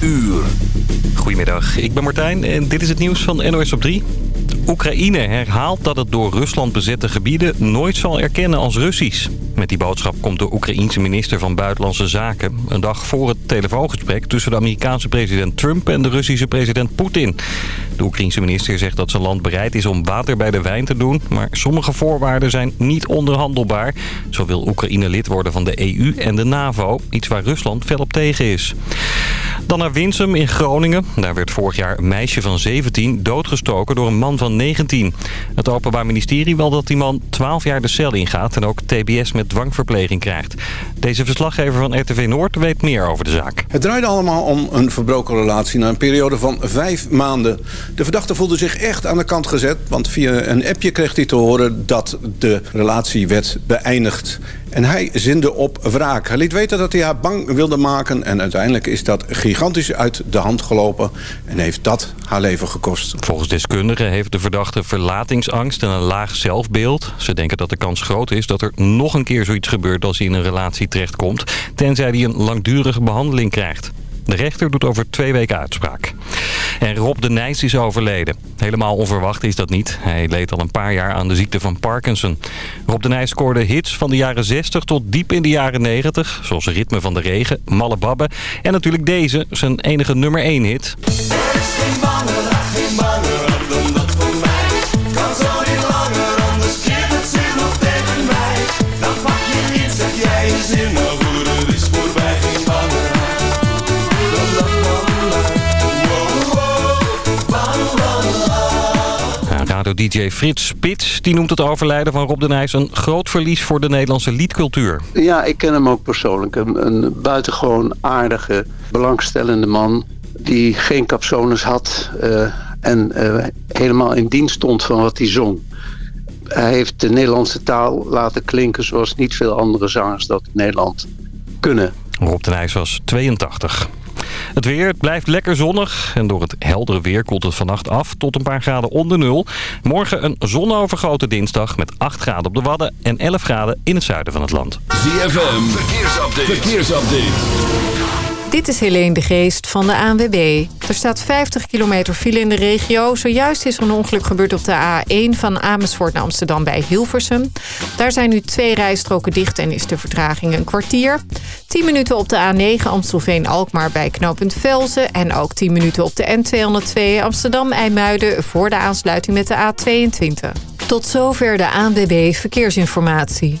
uur. Goedemiddag, ik ben Martijn en dit is het nieuws van NOS op 3. Oekraïne herhaalt dat het door Rusland bezette gebieden nooit zal erkennen als Russisch. Met die boodschap komt de Oekraïense minister van Buitenlandse Zaken... een dag voor het telefoongesprek tussen de Amerikaanse president Trump en de Russische president Poetin. De Oekraïense minister zegt dat zijn land bereid is om water bij de wijn te doen... maar sommige voorwaarden zijn niet onderhandelbaar. Zo wil Oekraïne lid worden van de EU en de NAVO, iets waar Rusland fel op tegen is. Dan naar Winsum in Groningen. Daar werd vorig jaar een meisje van 17 doodgestoken door een man van 19. Het Openbaar Ministerie wil dat die man 12 jaar de cel ingaat en ook TBS met dwangverpleging krijgt. Deze verslaggever van RTV Noord weet meer over de zaak. Het draaide allemaal om een verbroken relatie na een periode van vijf maanden. De verdachte voelde zich echt aan de kant gezet, want via een appje kreeg hij te horen dat de relatie werd beëindigd. En hij zinde op wraak. Hij liet weten dat hij haar bang wilde maken. En uiteindelijk is dat gigantisch uit de hand gelopen. En heeft dat haar leven gekost. Volgens deskundigen heeft de verdachte verlatingsangst en een laag zelfbeeld. Ze denken dat de kans groot is dat er nog een keer zoiets gebeurt als hij in een relatie terechtkomt. Tenzij hij een langdurige behandeling krijgt. De rechter doet over twee weken uitspraak. En Rob de Nijs is overleden. Helemaal onverwacht is dat niet. Hij leed al een paar jaar aan de ziekte van Parkinson. Rob de Nijs scoorde hits van de jaren 60 tot diep in de jaren 90. Zoals Ritme van de Regen, Malle Babbe. En natuurlijk deze, zijn enige nummer 1 hit. Radio-dj Frits Spits die noemt het overlijden van Rob de Nijs een groot verlies voor de Nederlandse liedcultuur. Ja, ik ken hem ook persoonlijk. Een, een buitengewoon aardige, belangstellende man die geen capsones had uh, en uh, helemaal in dienst stond van wat hij zong. Hij heeft de Nederlandse taal laten klinken zoals niet veel andere zangers dat in Nederland kunnen. Rob de Nijs was 82. Het weer het blijft lekker zonnig en door het heldere weer koelt het vannacht af tot een paar graden onder nul. Morgen een zonovergoten dinsdag met 8 graden op de Wadden en 11 graden in het zuiden van het land. ZFM, verkeersupdate. verkeersupdate. Dit is Helene de Geest van de ANWB. Er staat 50 kilometer file in de regio. Zojuist is er een ongeluk gebeurd op de A1 van Amersfoort naar Amsterdam bij Hilversum. Daar zijn nu twee rijstroken dicht en is de vertraging een kwartier. 10 minuten op de A9 Amstelveen-Alkmaar bij knooppunt Velzen. En ook 10 minuten op de N202 Amsterdam-IJmuiden voor de aansluiting met de A22. Tot zover de ANWB Verkeersinformatie.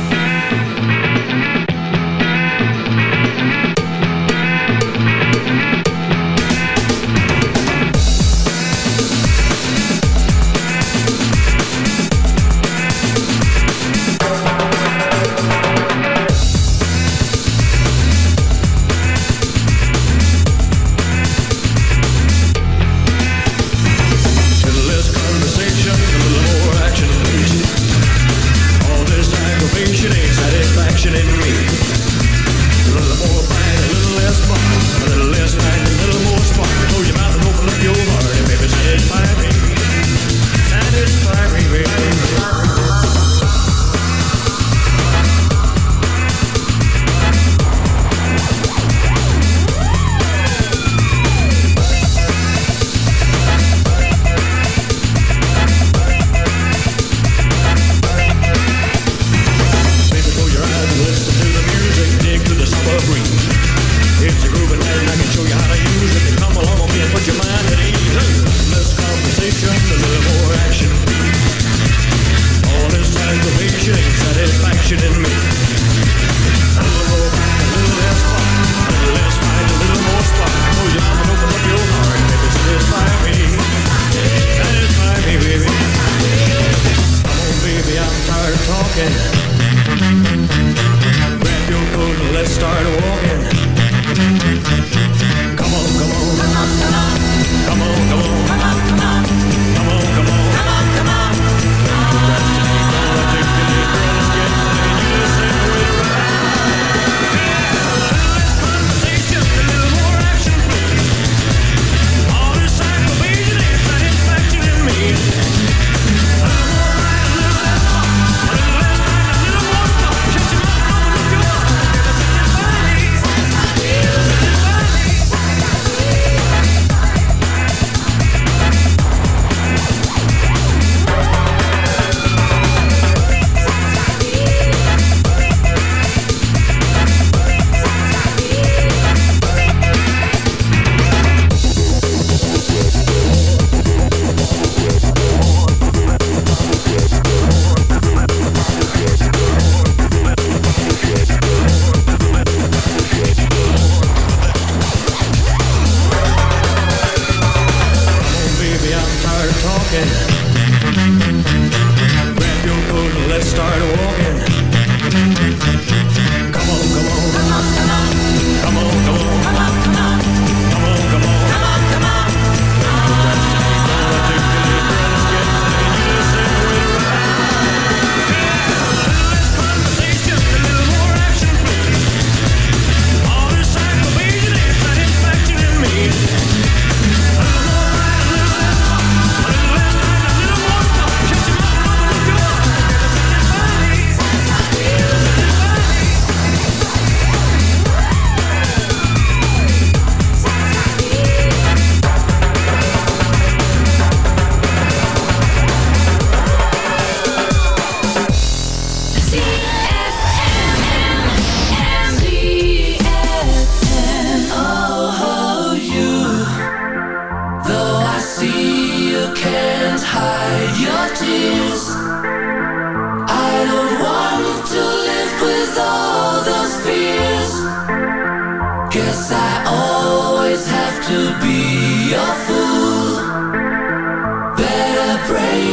On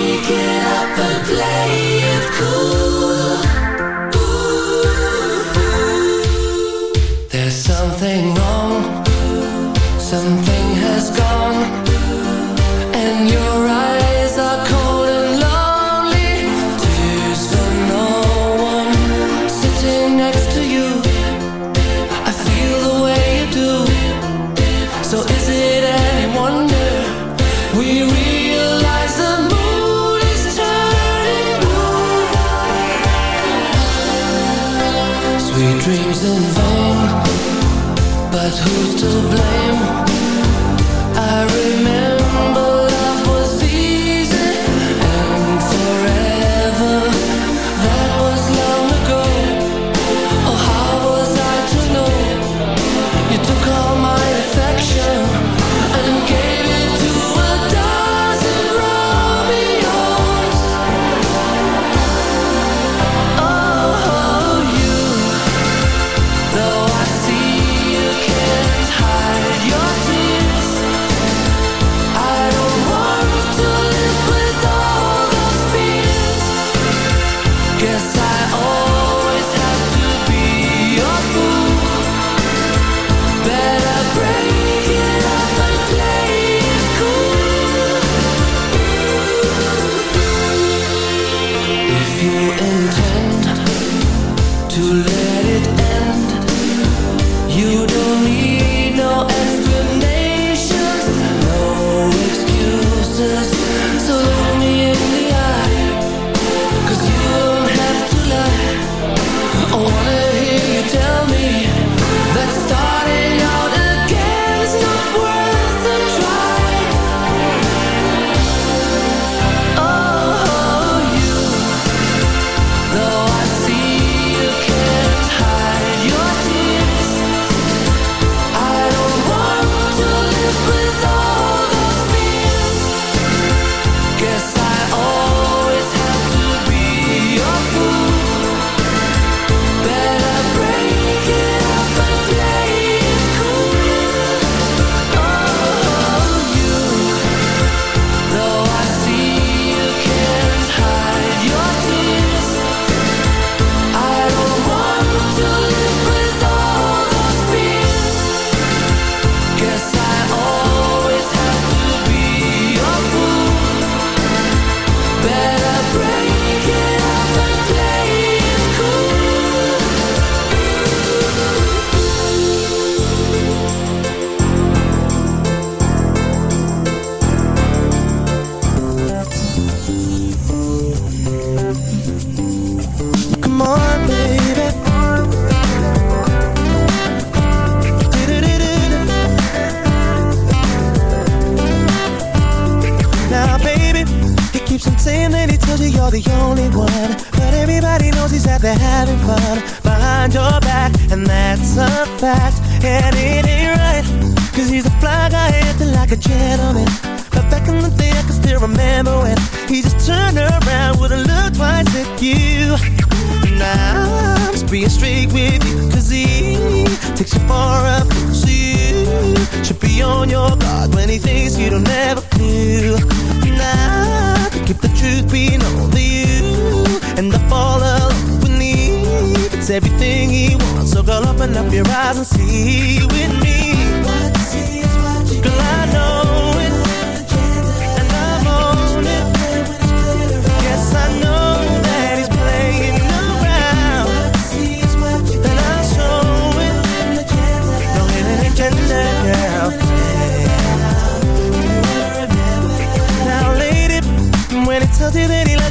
Keep the truth being only you and the fall of we need. It's everything he wants, so girl, open up your eyes and see with me.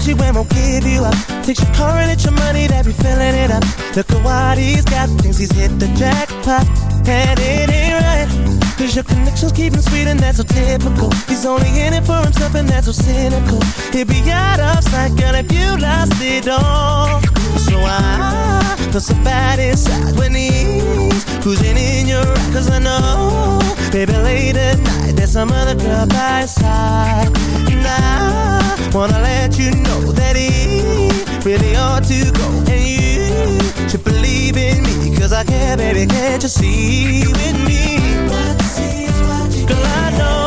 He you won't give you up, takes your car and your money that be filling it up. Look at what he's got, thinks he's hit the jackpot, and it ain't right. Cause your connections keep him sweet and that's so typical. He's only in it for himself and that's so cynical. He'd be out of sight, girl, if you lost it all. So I feel so bad inside when he's cruising in your ride. Cause I know, baby, late at night, there's some other girl by his side. And I wanna let you know that he really ought to go. And you should believe in me. Cause I care, baby, can't you see with me? Girl, I know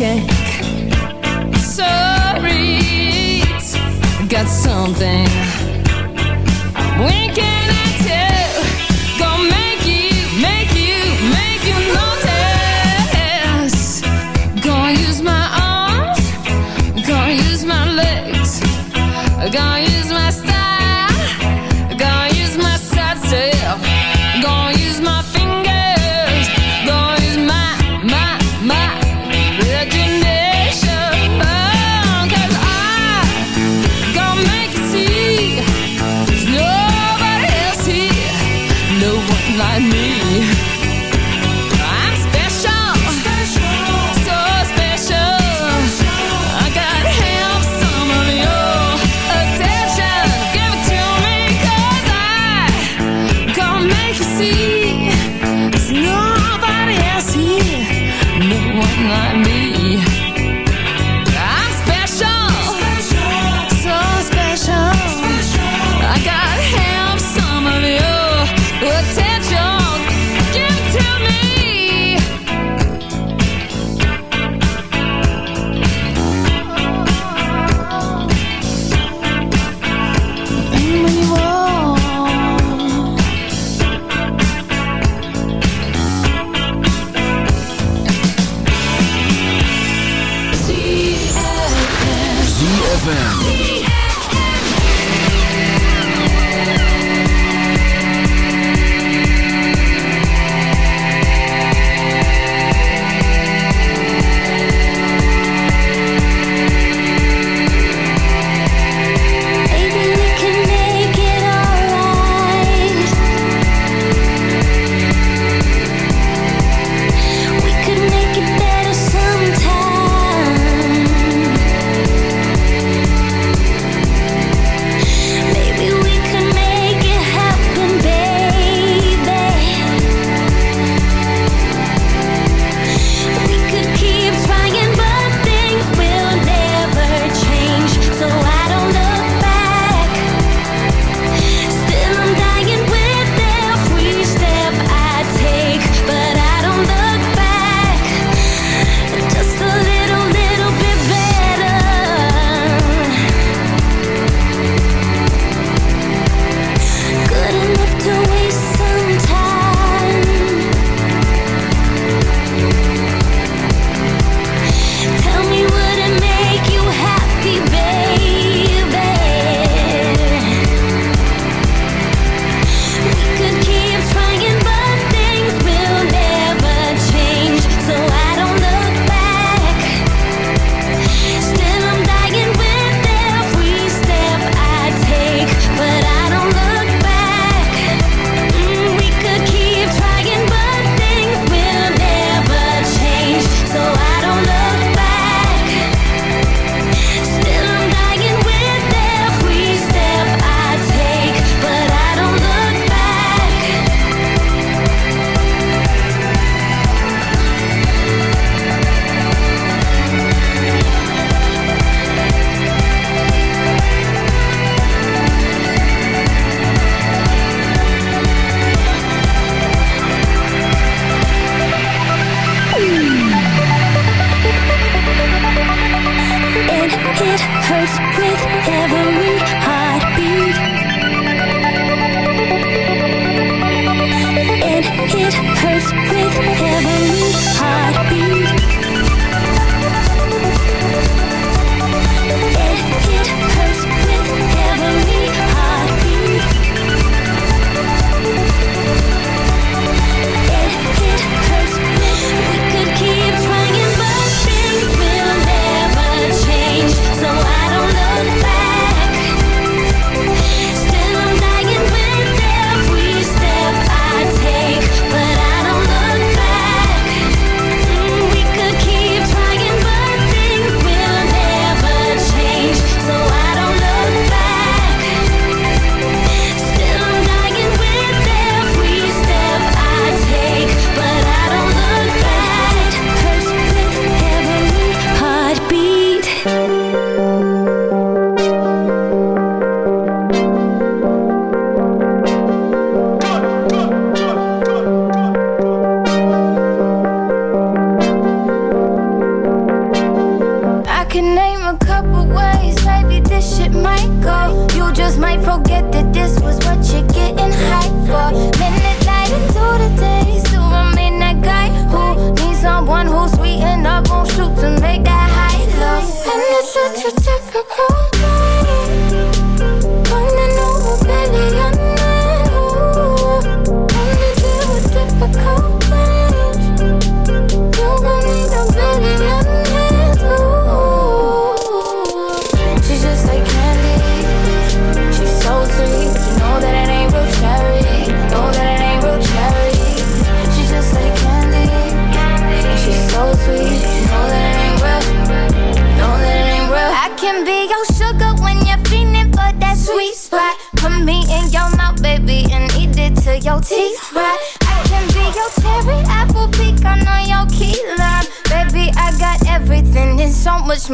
Okay.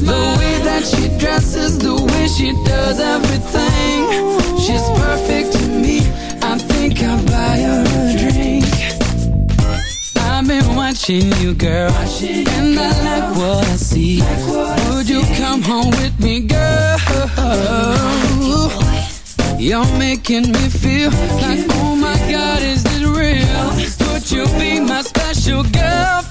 The way that she dresses, the way she does everything. She's perfect to me. I think I'll buy her a drink. I've been watching you, girl, and I like what I see. Would you come home with me, girl? You're making me feel like, oh my God, is this real? Would you be my special girlfriend,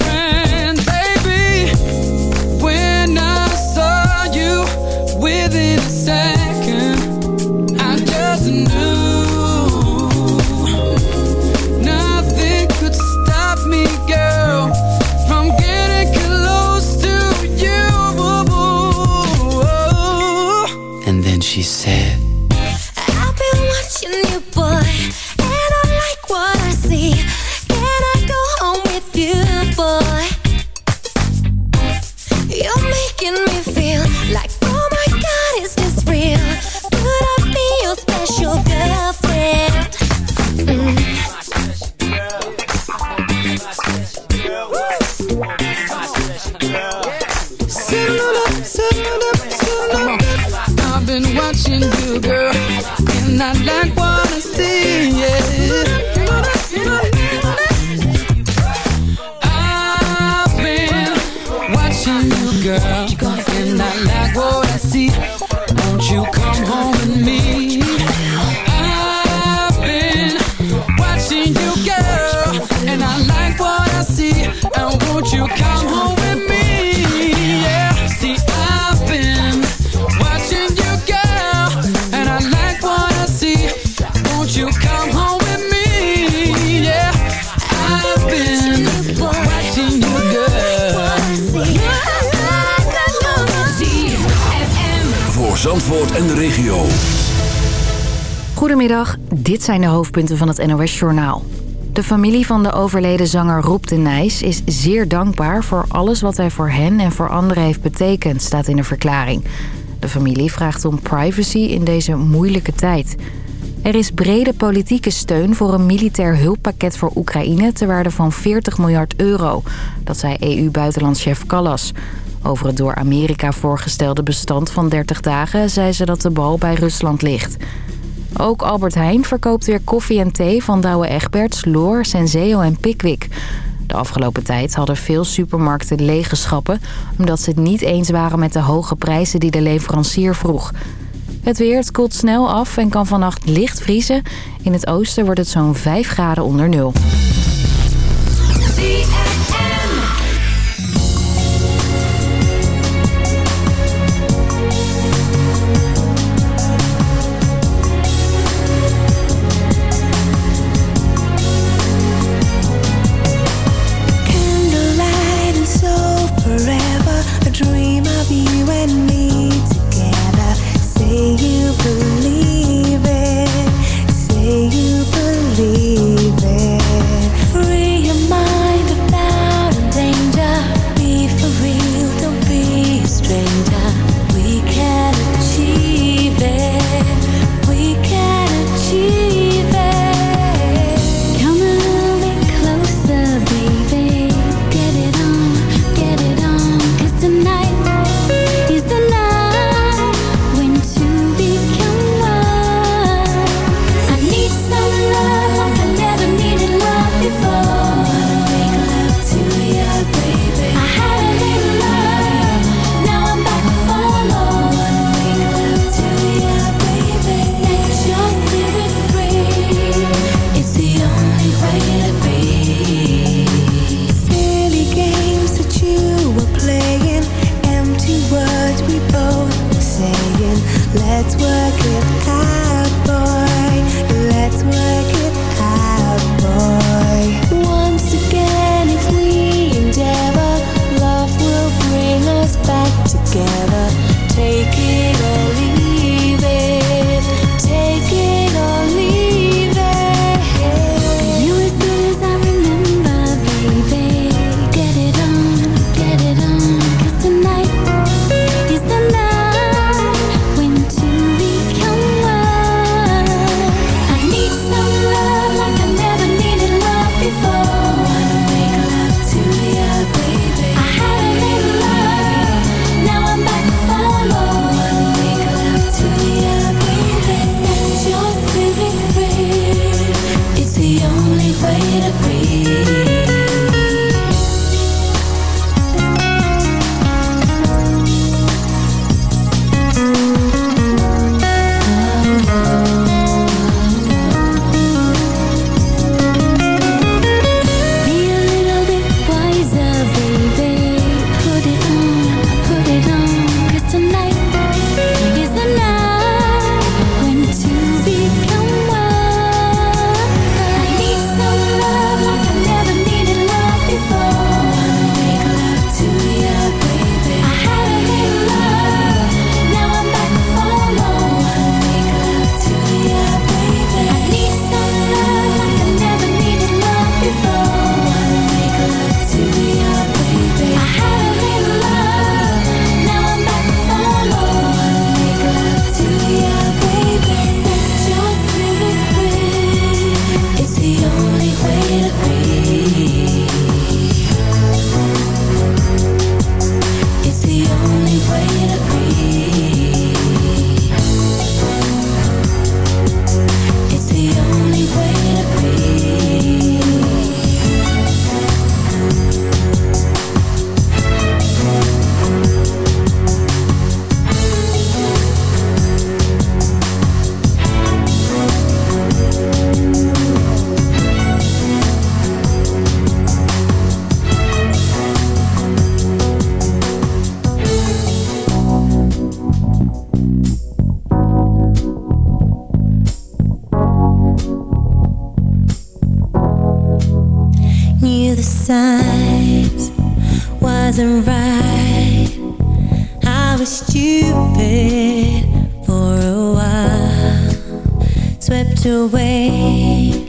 Goedemiddag, dit zijn de hoofdpunten van het NOS-journaal. De familie van de overleden zanger Rob de Nijs is zeer dankbaar... voor alles wat hij voor hen en voor anderen heeft betekend, staat in de verklaring. De familie vraagt om privacy in deze moeilijke tijd. Er is brede politieke steun voor een militair hulppakket voor Oekraïne... ter waarde van 40 miljard euro. Dat zei EU-buitenlandchef Callas. Over het door Amerika voorgestelde bestand van 30 dagen... zei ze dat de bal bij Rusland ligt. Ook Albert Heijn verkoopt weer koffie en thee van Douwe Egberts, Loor, Senseo en Pickwick. De afgelopen tijd hadden veel supermarkten lege schappen... omdat ze het niet eens waren met de hoge prijzen die de leverancier vroeg. Het weer, koelt snel af en kan vannacht licht vriezen. In het oosten wordt het zo'n 5 graden onder nul. Away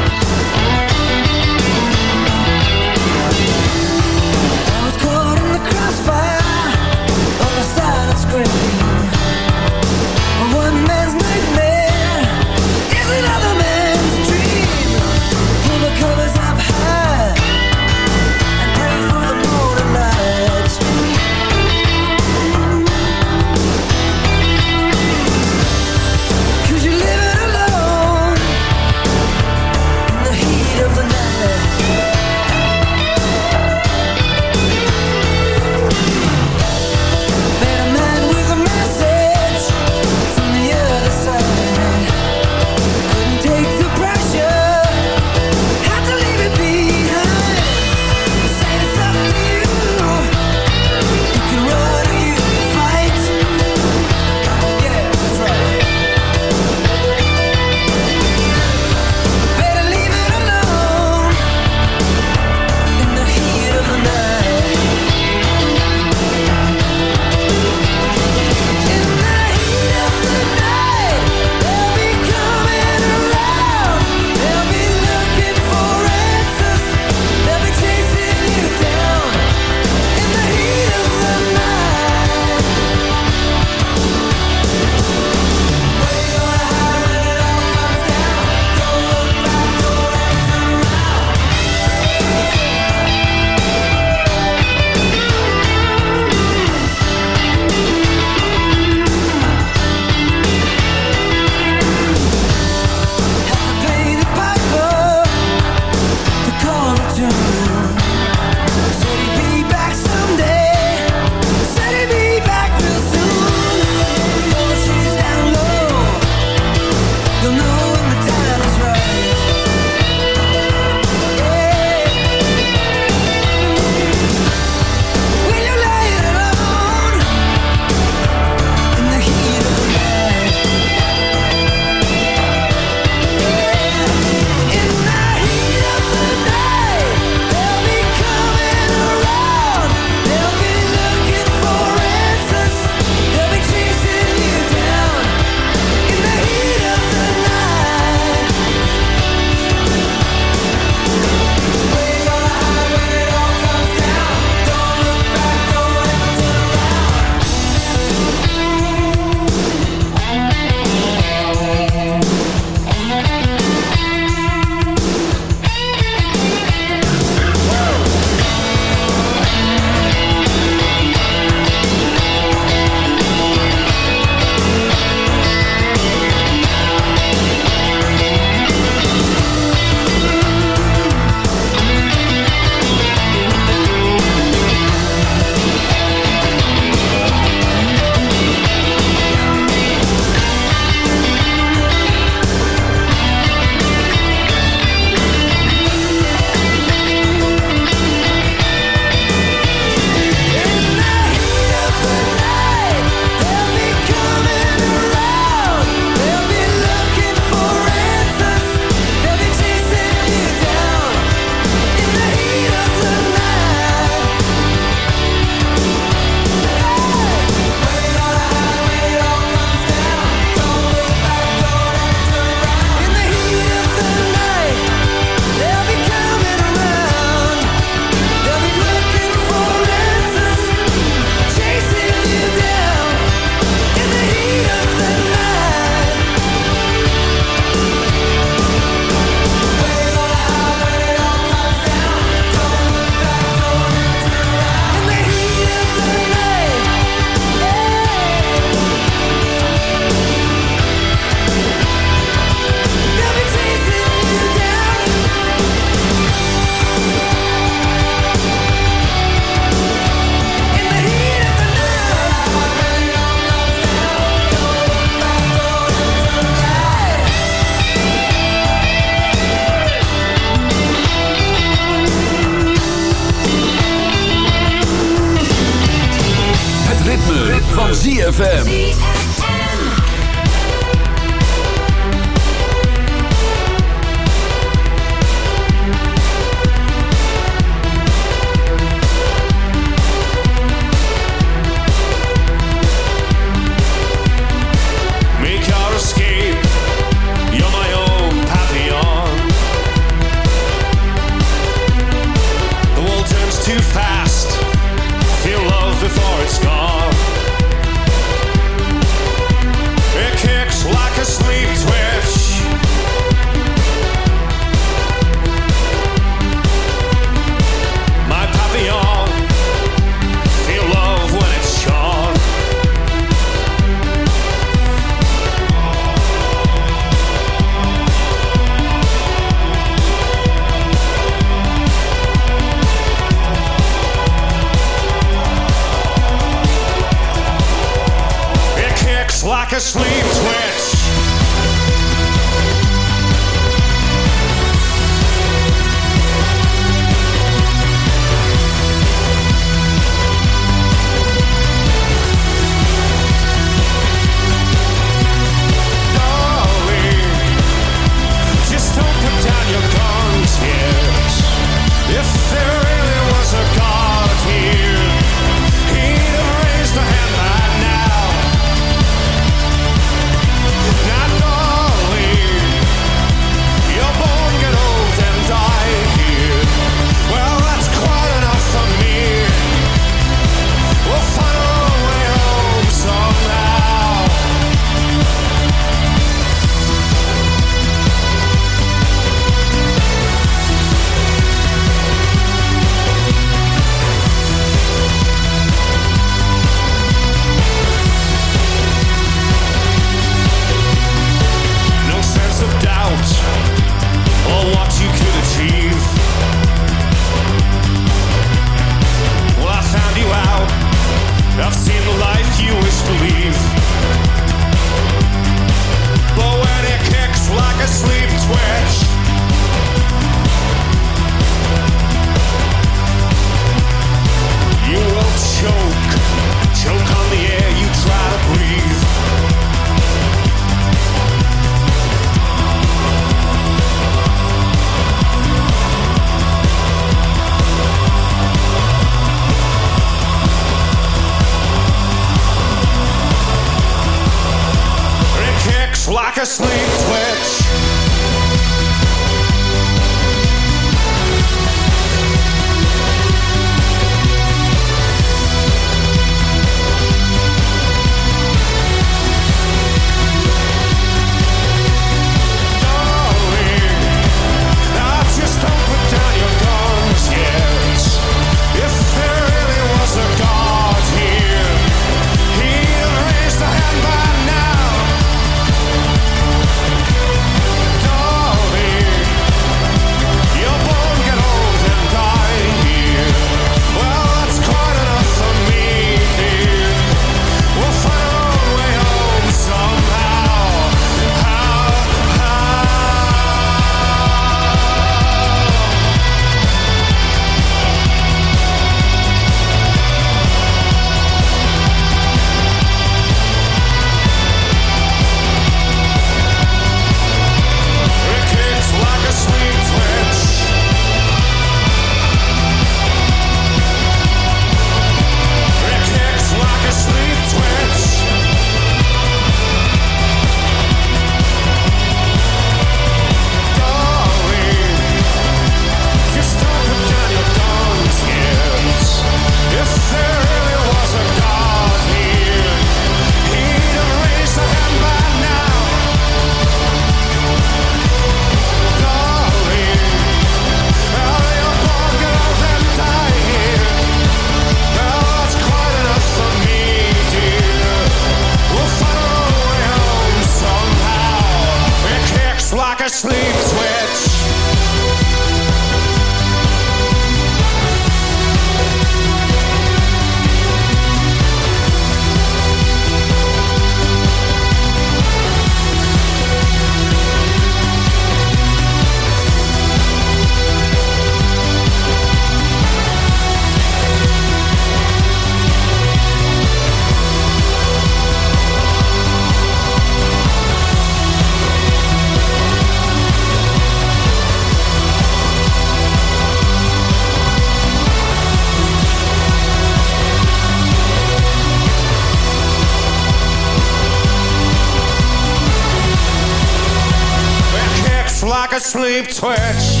sleep twitch.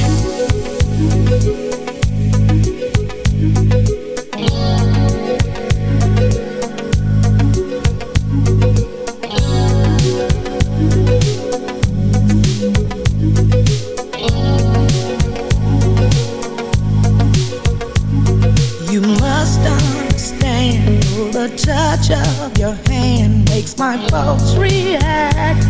You must understand the touch of your hand makes my pulse react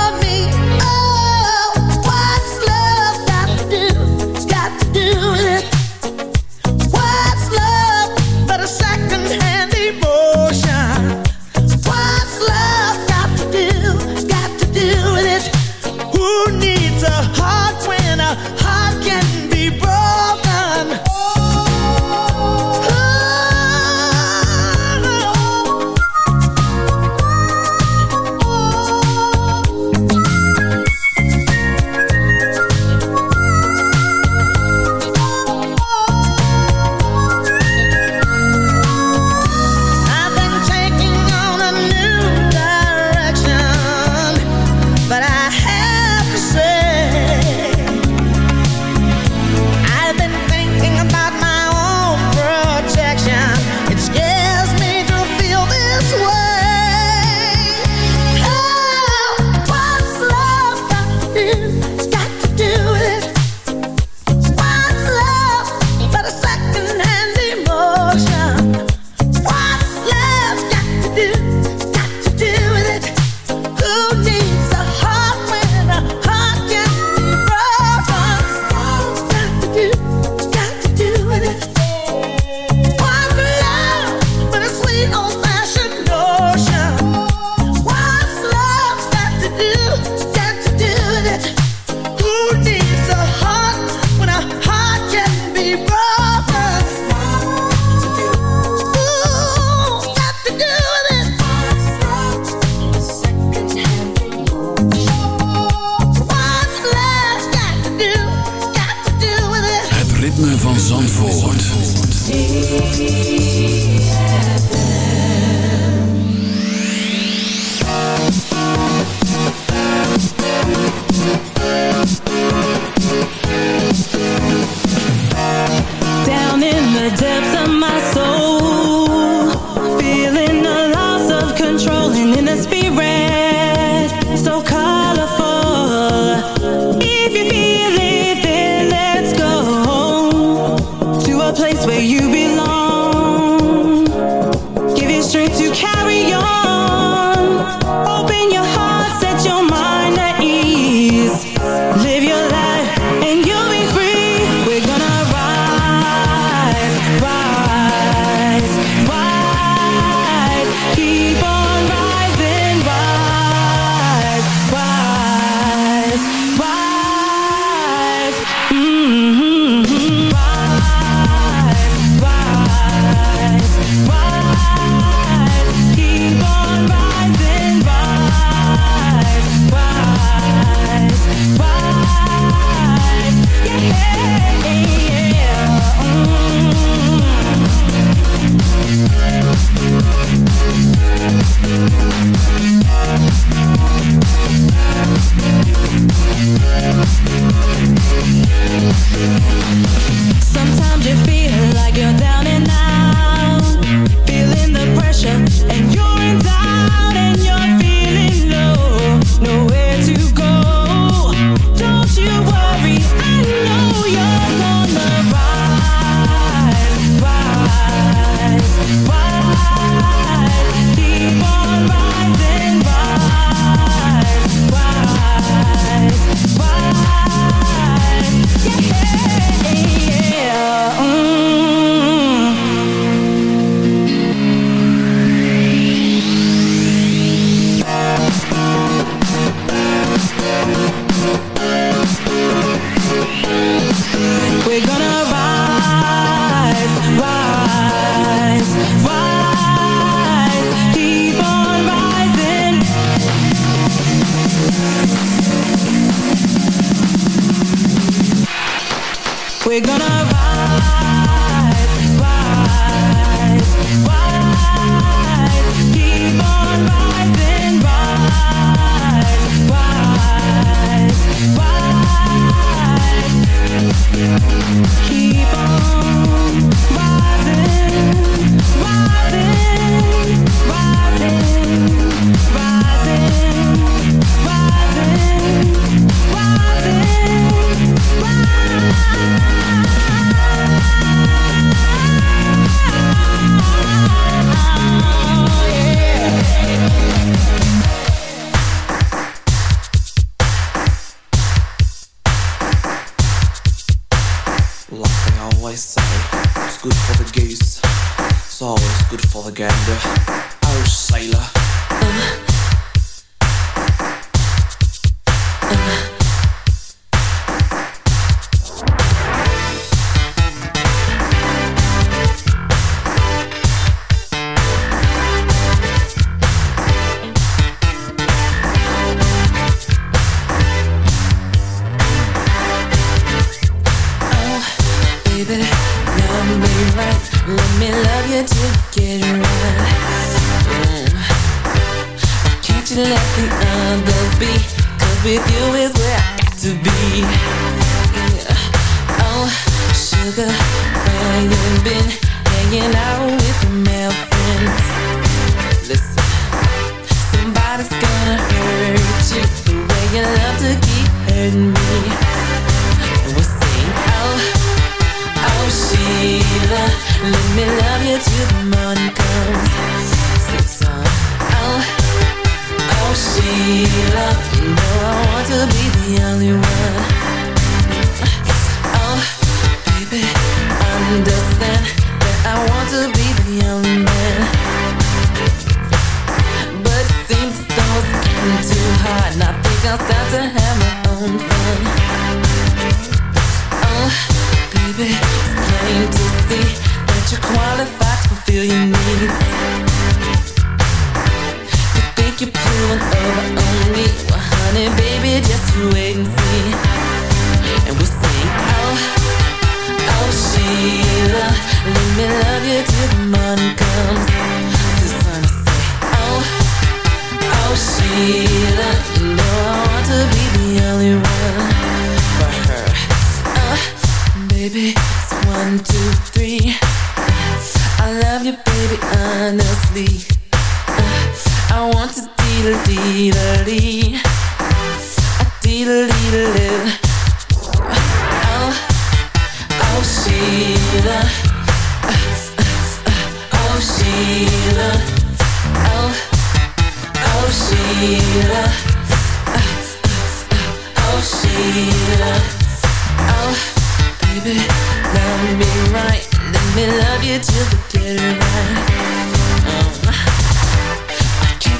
You let the others be? Cause with you is where I got to be. Yeah. Oh, sugar, where you been? Hanging out with the male friends. Listen, somebody's gonna hurt you the way you love to keep hurting me. And we'll sing, oh, oh Sheila, let me love you till the morning comes. Sing song, oh Sheila, you know I want to be the only one. Oh, baby, understand that I want to be the only man. But it seems it's getting too hard, and I think I'll start to have my own fun. Oh, baby, it's plain to see that you're qualified to fulfill your needs. Honey, baby, just wait and see. Oh, oh, Sheila, let me love you till the morning oh, oh, Sheila, you know I want to be the only one for her. Uh, baby, it's one, two, three. I love you, baby, honestly. Uh, I want to Let me love you till the dead of night.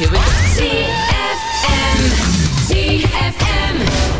Here we go. ZFM. ZFM.